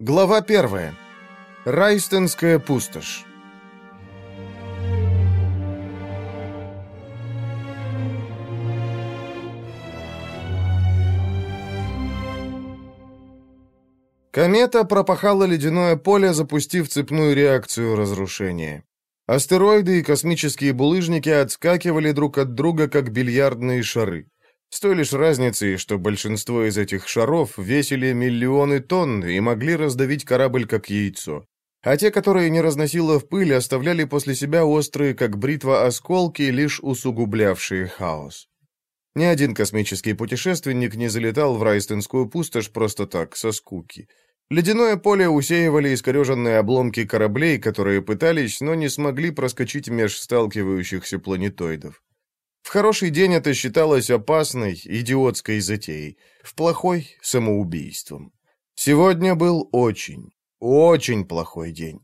Глава первая. Райстенская пустошь. Комета пропахала ледяное поле, запустив цепную реакцию разрушения. Астероиды и космические булыжники отскакивали друг от друга, как бильярдные шары. С той лишь разницей, что большинство из этих шаров весили миллионы тонн и могли раздавить корабль как яйцо. А те, которые не разносило в пыль, оставляли после себя острые, как бритва, осколки, лишь усугублявшие хаос. Ни один космический путешественник не залетал в Райстенскую пустошь просто так, со скуки. Ледяное поле усеивали искореженные обломки кораблей, которые пытались, но не смогли проскочить меж сталкивающихся планетоидов. В хороший день это считалось опасной, идиотской затеей, в плохой — самоубийством. Сегодня был очень, очень плохой день.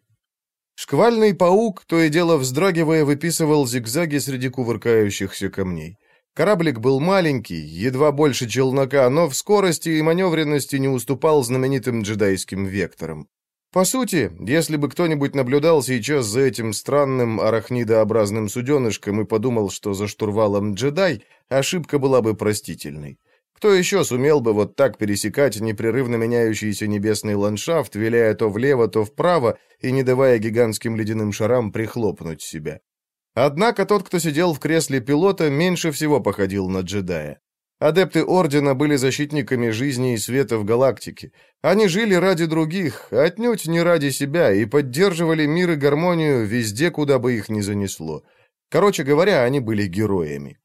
Шквальный паук, то и дело вздрагивая, выписывал зигзаги среди кувыркающихся камней. Кораблик был маленький, едва больше челнока, но в скорости и маневренности не уступал знаменитым джедайским векторам. По сути, если бы кто-нибудь наблюдал сейчас за этим странным арахнидообразным суденышком и подумал, что за штурвалом джедай, ошибка была бы простительной. Кто еще сумел бы вот так пересекать непрерывно меняющийся небесный ландшафт, виляя то влево, то вправо и не давая гигантским ледяным шарам прихлопнуть себя? Однако тот, кто сидел в кресле пилота, меньше всего походил на джедая. Адепты Ордена были защитниками жизни и света в галактике. Они жили ради других, отнюдь не ради себя, и поддерживали мир и гармонию везде, куда бы их ни занесло. Короче говоря, они были героями.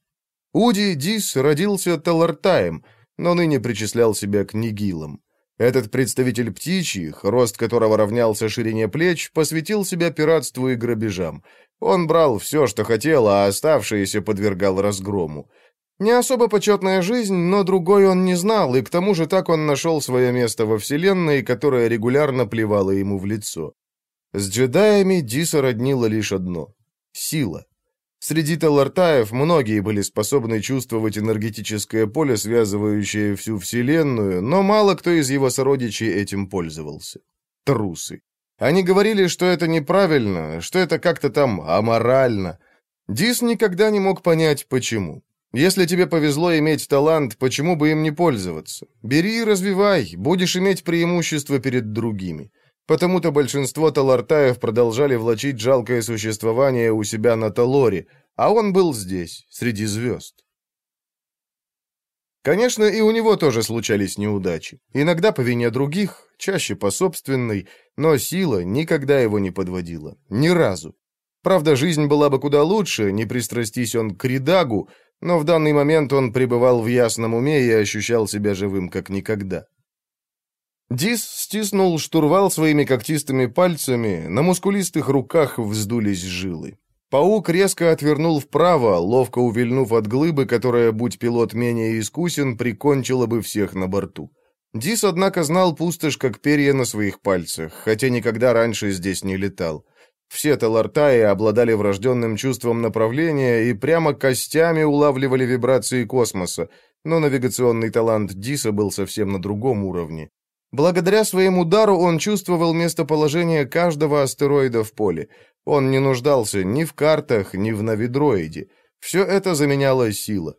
Уди Дис родился Талартаем, но ныне причислял себя к Нигилам. Этот представитель птичьих, рост которого равнялся ширине плеч, посвятил себя пиратству и грабежам. Он брал все, что хотел, а оставшееся подвергал разгрому. Не особо почетная жизнь, но другой он не знал, и к тому же так он нашел свое место во Вселенной, которая регулярно плевала ему в лицо. С джедаями Диса роднило лишь одно — сила. Среди талартаев многие были способны чувствовать энергетическое поле, связывающее всю Вселенную, но мало кто из его сородичей этим пользовался. Трусы. Они говорили, что это неправильно, что это как-то там аморально. Дис никогда не мог понять, почему. Если тебе повезло иметь талант, почему бы им не пользоваться? Бери и развивай, будешь иметь преимущество перед другими. Потому-то большинство талартаев продолжали влачить жалкое существование у себя на Талоре, а он был здесь, среди звезд. Конечно, и у него тоже случались неудачи. Иногда по вине других, чаще по собственной, но сила никогда его не подводила. Ни разу. Правда, жизнь была бы куда лучше, не пристрастись он к Ридагу, но в данный момент он пребывал в ясном уме и ощущал себя живым как никогда. Дис стиснул штурвал своими когтистыми пальцами, на мускулистых руках вздулись жилы. Паук резко отвернул вправо, ловко увильнув от глыбы, которая, будь пилот менее искусен, прикончила бы всех на борту. Дис, однако, знал пустошь как перья на своих пальцах, хотя никогда раньше здесь не летал. Все Талартаи обладали врожденным чувством направления и прямо костями улавливали вибрации космоса, но навигационный талант Диса был совсем на другом уровне. Благодаря своему удару он чувствовал местоположение каждого астероида в поле. Он не нуждался ни в картах, ни в навидроиде. Все это заменяла сила.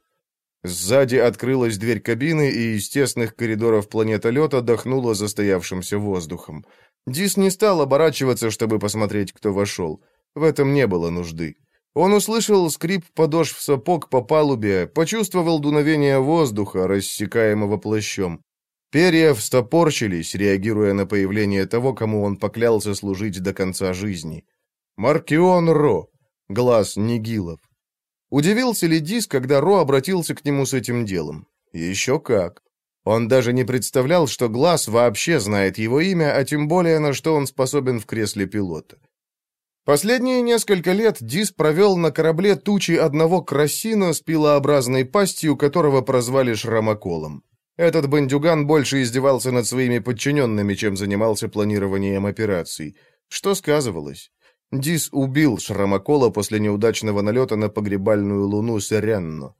Сзади открылась дверь кабины, и из тесных коридоров планетолета дохнуло застоявшимся воздухом. Дис не стал оборачиваться, чтобы посмотреть, кто вошел. В этом не было нужды. Он услышал скрип подошв сапог по палубе, почувствовал дуновение воздуха, рассекаемого плащом. Перья встопорчились, реагируя на появление того, кому он поклялся служить до конца жизни. Маркион Ро, глаз Нигилов. Удивился ли Дис, когда Ро обратился к нему с этим делом? Еще как. Он даже не представлял, что Глаз вообще знает его имя, а тем более на что он способен в кресле пилота. Последние несколько лет Дис провел на корабле тучи одного красина с пилообразной пастью, которого прозвали Шрамоколом. Этот бандюган больше издевался над своими подчиненными, чем занимался планированием операций. Что сказывалось? Дис убил Шрамокола после неудачного налета на погребальную луну Серенно.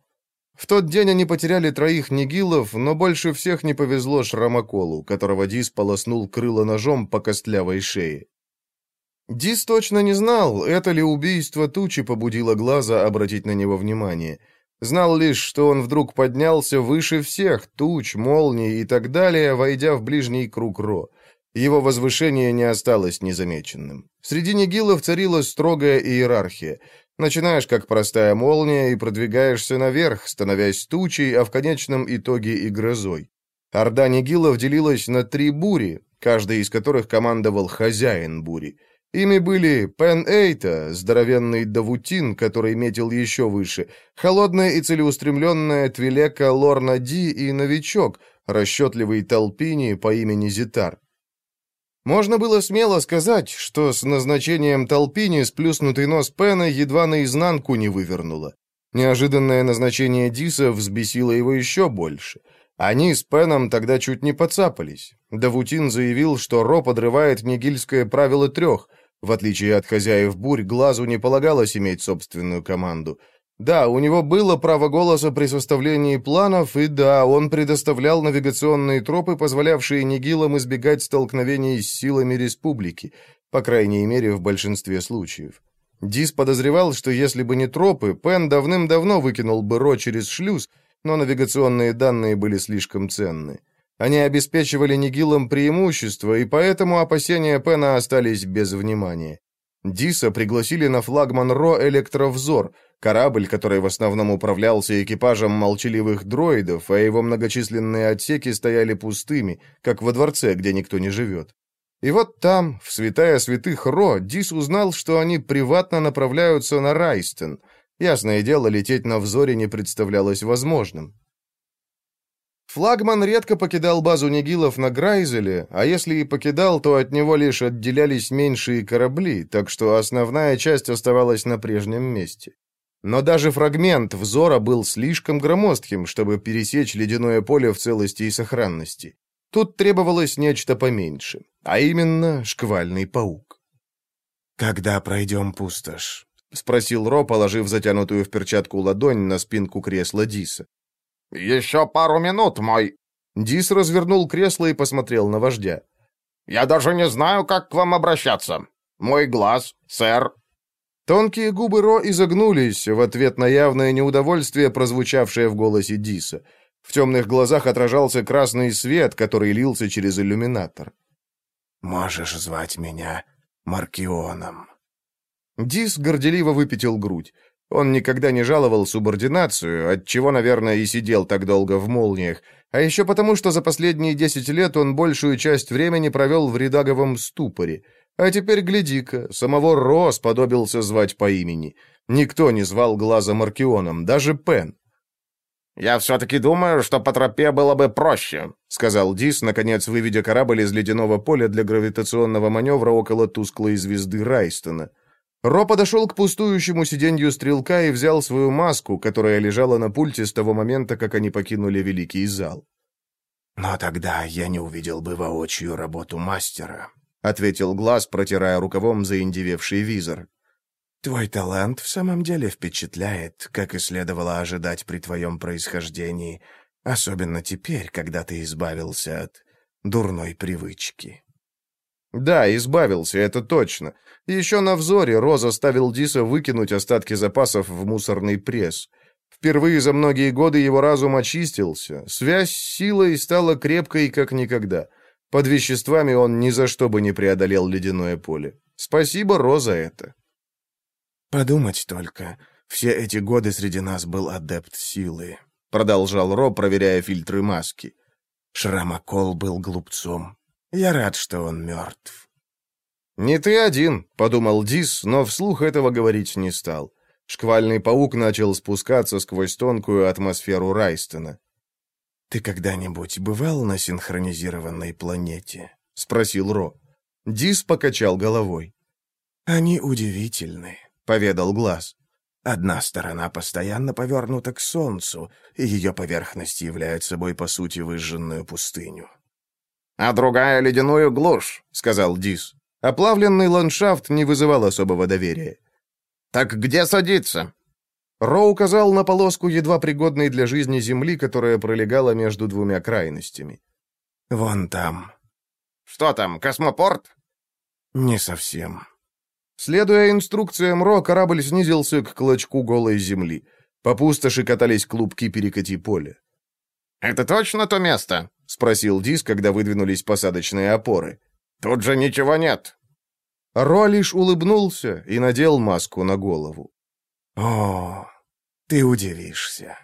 В тот день они потеряли троих нигилов, но больше всех не повезло Шрамаколу, которого Дис полоснул крыло ножом по костлявой шее. Дис точно не знал, это ли убийство тучи побудило глаза обратить на него внимание. Знал лишь, что он вдруг поднялся выше всех туч, молний и так далее, войдя в ближний круг Ро. Его возвышение не осталось незамеченным. Среди нигилов царила строгая иерархия. Начинаешь как простая молния и продвигаешься наверх, становясь тучей, а в конечном итоге и грозой. Орда нигилов делилась на три бури, каждый из которых командовал хозяин бури. Ими были Пен Эйта, здоровенный Давутин, который метил еще выше, холодная и целеустремленная Твилека Лорна Ди и новичок, расчетливый Толпини по имени Зитар. Можно было смело сказать, что с назначением Толпини сплюснутый нос Пена едва наизнанку не вывернуло. Неожиданное назначение Диса взбесило его еще больше. Они с Пеном тогда чуть не подцапались. Давутин заявил, что Ро подрывает нигильское правило трех. В отличие от хозяев бурь, глазу не полагалось иметь собственную команду. Да, у него было право голоса при составлении планов, и да, он предоставлял навигационные тропы, позволявшие Нигилам избегать столкновений с силами республики, по крайней мере, в большинстве случаев. Дис подозревал, что если бы не тропы, Пен давным-давно выкинул бы Ро через шлюз, но навигационные данные были слишком ценны. Они обеспечивали Нигилам преимущество, и поэтому опасения Пена остались без внимания. Диса пригласили на флагман Ро «Электровзор», Корабль, который в основном управлялся экипажем молчаливых дроидов, а его многочисленные отсеки стояли пустыми, как во дворце, где никто не живет. И вот там, в святая святых Ро, Дис узнал, что они приватно направляются на Райстен. Ясное дело, лететь на взоре не представлялось возможным. Флагман редко покидал базу Нигилов на Грайзеле, а если и покидал, то от него лишь отделялись меньшие корабли, так что основная часть оставалась на прежнем месте. Но даже фрагмент взора был слишком громоздким, чтобы пересечь ледяное поле в целости и сохранности. Тут требовалось нечто поменьше, а именно шквальный паук. «Когда пройдем пустошь?» — спросил Ро, положив затянутую в перчатку ладонь на спинку кресла Диса. «Еще пару минут, мой...» Дис развернул кресло и посмотрел на вождя. «Я даже не знаю, как к вам обращаться. Мой глаз, сэр, Тонкие губы Ро изогнулись в ответ на явное неудовольствие, прозвучавшее в голосе Диса. В темных глазах отражался красный свет, который лился через иллюминатор. «Можешь звать меня Маркионом». Дис горделиво выпятил грудь. Он никогда не жаловал субординацию, отчего, наверное, и сидел так долго в молниях, а еще потому, что за последние десять лет он большую часть времени провел в редаговом ступоре — а теперь гляди-ка, самого Ро сподобился звать по имени. Никто не звал глаза Маркионом, даже Пен. «Я все-таки думаю, что по тропе было бы проще», — сказал Дис, наконец выведя корабль из ледяного поля для гравитационного маневра около тусклой звезды Райстона. Ро подошел к пустующему сиденью стрелка и взял свою маску, которая лежала на пульте с того момента, как они покинули Великий зал. «Но тогда я не увидел бы воочию работу мастера», — ответил Глаз, протирая рукавом заиндевевший визор. «Твой талант в самом деле впечатляет, как и следовало ожидать при твоем происхождении, особенно теперь, когда ты избавился от дурной привычки». «Да, избавился, это точно. Еще на взоре Роза ставил Диса выкинуть остатки запасов в мусорный пресс». Впервые за многие годы его разум очистился, связь с силой стала крепкой, как никогда — под веществами он ни за что бы не преодолел ледяное поле. Спасибо, Роза, это. «Подумать только, все эти годы среди нас был адепт силы», — продолжал Ро, проверяя фильтры маски. «Шрамакол был глупцом. Я рад, что он мертв». «Не ты один», — подумал Дис, но вслух этого говорить не стал. Шквальный паук начал спускаться сквозь тонкую атмосферу Райстона. «Ты когда-нибудь бывал на синхронизированной планете?» — спросил Ро. Дис покачал головой. «Они удивительны», — поведал Глаз. «Одна сторона постоянно повернута к Солнцу, и ее поверхность являет собой, по сути, выжженную пустыню». «А другая — ледяную глушь», — сказал Дис. Оплавленный ландшафт не вызывал особого доверия. «Так где садиться?» Ро указал на полоску едва пригодной для жизни земли, которая пролегала между двумя крайностями. «Вон там». «Что там, космопорт?» «Не совсем». Следуя инструкциям Ро, корабль снизился к клочку голой земли. По пустоши катались клубки перекати поля. «Это точно то место?» — спросил Дис, когда выдвинулись посадочные опоры. «Тут же ничего нет». Ро лишь улыбнулся и надел маску на голову. «О, ты удивишься».